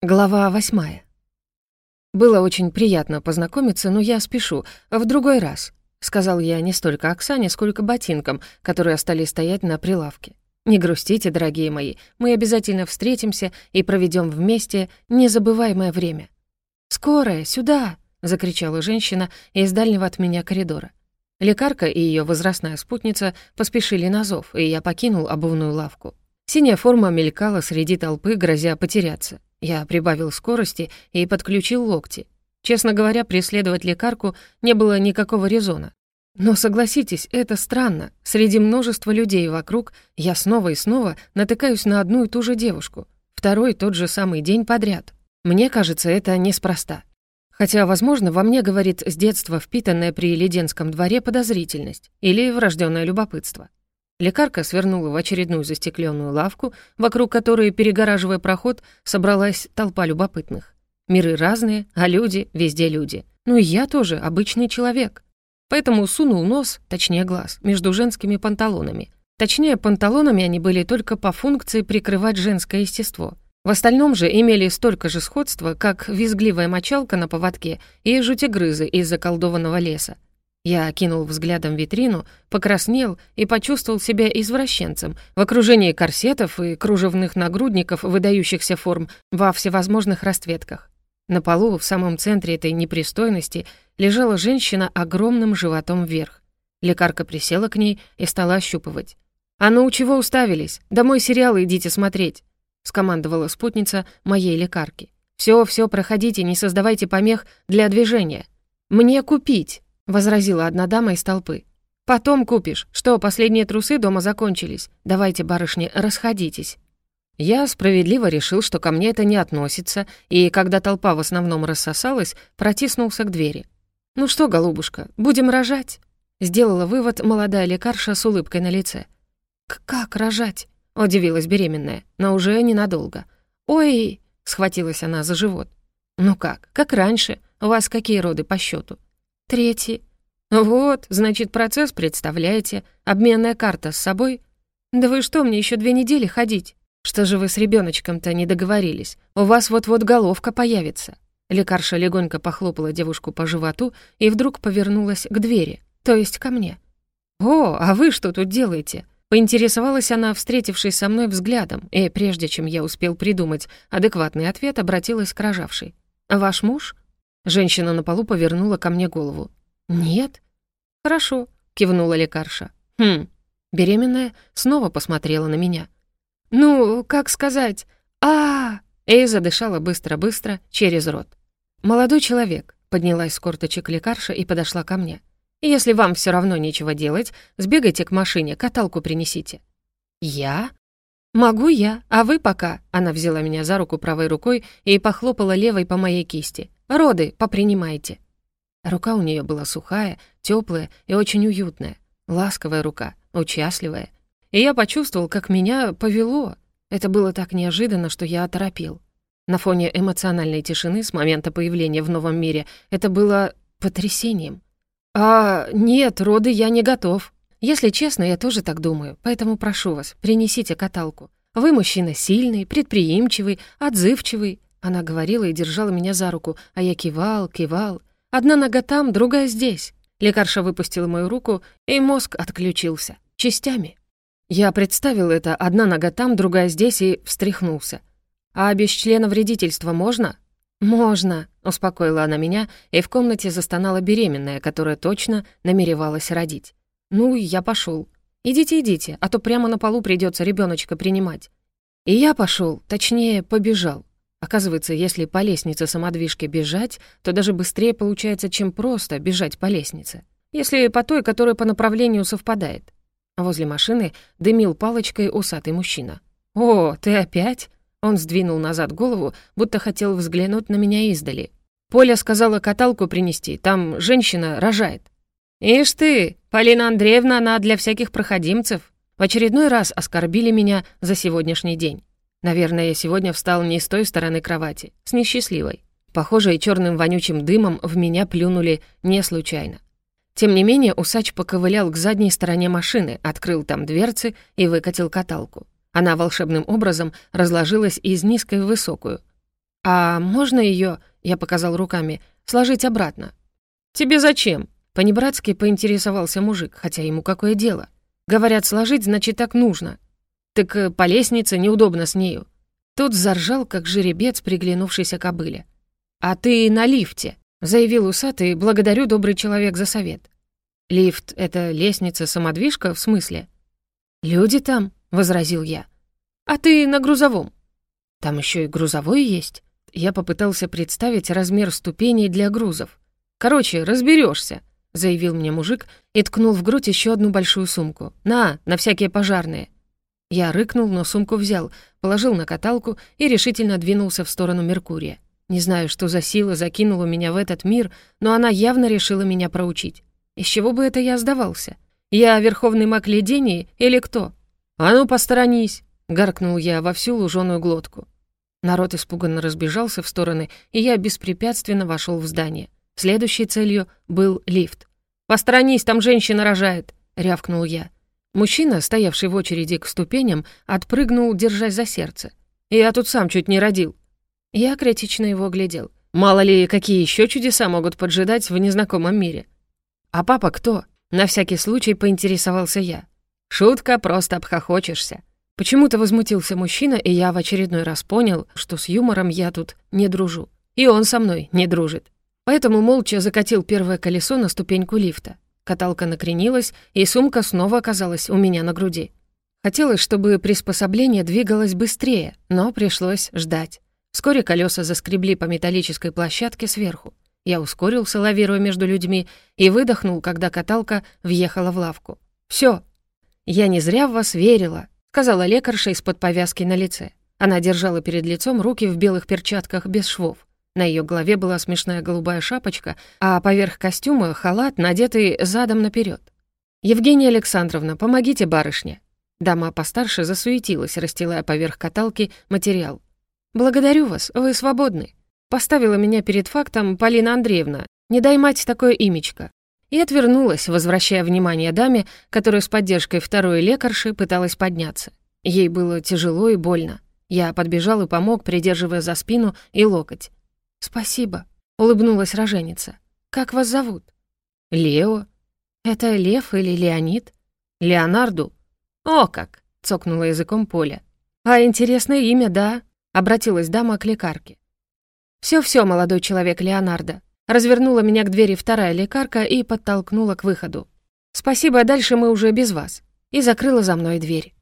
Глава восьмая. «Было очень приятно познакомиться, но я спешу. В другой раз», — сказал я не столько Оксане, сколько ботинкам, которые остались стоять на прилавке. «Не грустите, дорогие мои, мы обязательно встретимся и проведем вместе незабываемое время». «Скорая, сюда!» — закричала женщина из дальнего от меня коридора. Лекарка и ее возрастная спутница поспешили на зов, и я покинул обувную лавку. Синяя форма мелькала среди толпы, грозя потеряться. Я прибавил скорости и подключил локти. Честно говоря, преследовать лекарку не было никакого резона. Но согласитесь, это странно. Среди множества людей вокруг я снова и снова натыкаюсь на одну и ту же девушку. Второй тот же самый день подряд. Мне кажется, это неспроста. Хотя, возможно, во мне говорит с детства впитанная при Леденском дворе подозрительность или врожденное любопытство. Лекарка свернула в очередную застекленную лавку, вокруг которой, перегораживая проход, собралась толпа любопытных. Миры разные, а люди — везде люди. Ну и я тоже обычный человек. Поэтому сунул нос, точнее глаз, между женскими панталонами. Точнее, панталонами они были только по функции прикрывать женское естество. В остальном же имели столько же сходства, как визгливая мочалка на поводке и жутигрызы из заколдованного леса. Я окинул взглядом витрину, покраснел и почувствовал себя извращенцем в окружении корсетов и кружевных нагрудников, выдающихся форм во всевозможных расцветках. На полу, в самом центре этой непристойности, лежала женщина огромным животом вверх. Лекарка присела к ней и стала ощупывать. «А ну, чего уставились? Домой сериалы идите смотреть!» — скомандовала спутница моей лекарки. «Всё, всё, проходите, не создавайте помех для движения. Мне купить!» Возразила одна дама из толпы. «Потом купишь. Что, последние трусы дома закончились? Давайте, барышни, расходитесь». Я справедливо решил, что ко мне это не относится, и, когда толпа в основном рассосалась, протиснулся к двери. «Ну что, голубушка, будем рожать?» Сделала вывод молодая лекарша с улыбкой на лице. «Как рожать?» — удивилась беременная, но уже ненадолго. «Ой!» — схватилась она за живот. «Ну как, как раньше? У вас какие роды по счету? Третий. Вот, значит, процесс представляете. Обменная карта с собой. Да вы что, мне еще две недели ходить? Что же вы с ребеночком-то не договорились? У вас вот-вот головка появится. Лекарша легонько похлопала девушку по животу и вдруг повернулась к двери, то есть ко мне. «О, а вы что тут делаете?» Поинтересовалась она, встретившись со мной взглядом, и прежде чем я успел придумать адекватный ответ, обратилась к рожавшей. «Ваш муж?» Женщина на полу повернула ко мне голову. «Нет?» «Хорошо», — кивнула лекарша. «Хм». Беременная снова посмотрела на меня. «Ну, как сказать? а, -а, задышала быстро-быстро через рот. «Молодой человек», — поднялась с корточек лекарша и подошла ко мне. «Если вам все равно нечего делать, сбегайте к машине, каталку принесите». «Я?» «Могу я, а вы пока...» Она взяла меня за руку правой рукой и похлопала левой по моей кисти. Роды попринимайте». Рука у нее была сухая, теплая и очень уютная. Ласковая рука, участливая. И я почувствовал, как меня повело. Это было так неожиданно, что я оторопел. На фоне эмоциональной тишины с момента появления в новом мире это было потрясением. «А, нет, роды я не готов. Если честно, я тоже так думаю, поэтому прошу вас, принесите каталку. Вы мужчина сильный, предприимчивый, отзывчивый. Она говорила и держала меня за руку, а я кивал, кивал. Одна нога там, другая здесь. Лекарша выпустила мою руку, и мозг отключился. Частями. Я представил это, одна нога там, другая здесь, и встряхнулся. «А без члена вредительства можно?» «Можно», — успокоила она меня, и в комнате застонала беременная, которая точно намеревалась родить. «Ну, я пошел. Идите, идите, а то прямо на полу придется ребеночка принимать». И я пошел, точнее, побежал. Оказывается, если по лестнице самодвижки бежать, то даже быстрее получается, чем просто бежать по лестнице. Если по той, которая по направлению совпадает. Возле машины дымил палочкой усатый мужчина. «О, ты опять?» Он сдвинул назад голову, будто хотел взглянуть на меня издали. «Поля сказала каталку принести, там женщина рожает». «Ишь ты, Полина Андреевна, она для всяких проходимцев». В очередной раз оскорбили меня за сегодняшний день. Наверное, я сегодня встал не с той стороны кровати, с несчастливой. Похоже, и черным вонючим дымом в меня плюнули не случайно. Тем не менее, усач поковылял к задней стороне машины, открыл там дверцы и выкатил каталку. Она волшебным образом разложилась из низкой в высокую. «А можно ее, я показал руками, сложить обратно?» «Тебе зачем?» Понебратски поинтересовался мужик, хотя ему какое дело. Говорят, сложить, значит, так нужно. Так э, по лестнице неудобно с нею. Тот заржал, как жеребец, приглянувшийся кобыле. «А ты на лифте», — заявил усатый, благодарю добрый человек за совет. «Лифт — это лестница-самодвижка, в смысле?» «Люди там», — возразил я. «А ты на грузовом». «Там еще и грузовой есть». Я попытался представить размер ступеней для грузов. «Короче, разберешься, заявил мне мужик и ткнул в грудь еще одну большую сумку. «На, на всякие пожарные». Я рыкнул, но сумку взял, положил на каталку и решительно двинулся в сторону Меркурия. Не знаю, что за сила закинула меня в этот мир, но она явно решила меня проучить. Из чего бы это я сдавался? Я верховный маг ледений или кто? «А ну, посторонись!» — гаркнул я во всю луженую глотку. Народ испуганно разбежался в стороны, и я беспрепятственно вошел в здание. Следующей целью был лифт. «Посторонись, там женщина рожает!» — рявкнул я. Мужчина, стоявший в очереди к ступеням, отпрыгнул, держась за сердце. «Я тут сам чуть не родил». Я критично его глядел. Мало ли, какие еще чудеса могут поджидать в незнакомом мире. «А папа кто?» На всякий случай поинтересовался я. «Шутка, просто обхохочешься». Почему-то возмутился мужчина, и я в очередной раз понял, что с юмором я тут не дружу. И он со мной не дружит. Поэтому молча закатил первое колесо на ступеньку лифта. Каталка накренилась, и сумка снова оказалась у меня на груди. Хотелось, чтобы приспособление двигалось быстрее, но пришлось ждать. Вскоре колеса заскребли по металлической площадке сверху. Я ускорился, лавируя между людьми, и выдохнул, когда каталка въехала в лавку. Все. Я не зря в вас верила», — сказала лекарша из-под повязки на лице. Она держала перед лицом руки в белых перчатках без швов. На ее голове была смешная голубая шапочка, а поверх костюма — халат, надетый задом наперед. «Евгения Александровна, помогите барышне». Дама постарше засуетилась, расстилая поверх каталки материал. «Благодарю вас, вы свободны». Поставила меня перед фактом Полина Андреевна. Не дай мать такое имечко. И отвернулась, возвращая внимание даме, которая с поддержкой второй лекарши пыталась подняться. Ей было тяжело и больно. Я подбежал и помог, придерживая за спину и локоть. «Спасибо», — улыбнулась роженица. «Как вас зовут?» «Лео». «Это Лев или Леонид?» «Леонарду». «О как!» — цокнула языком Поля. «А интересное имя, да?» — обратилась дама к лекарке. «Всё-всё, молодой человек Леонардо». Развернула меня к двери вторая лекарка и подтолкнула к выходу. «Спасибо, дальше мы уже без вас». И закрыла за мной дверь.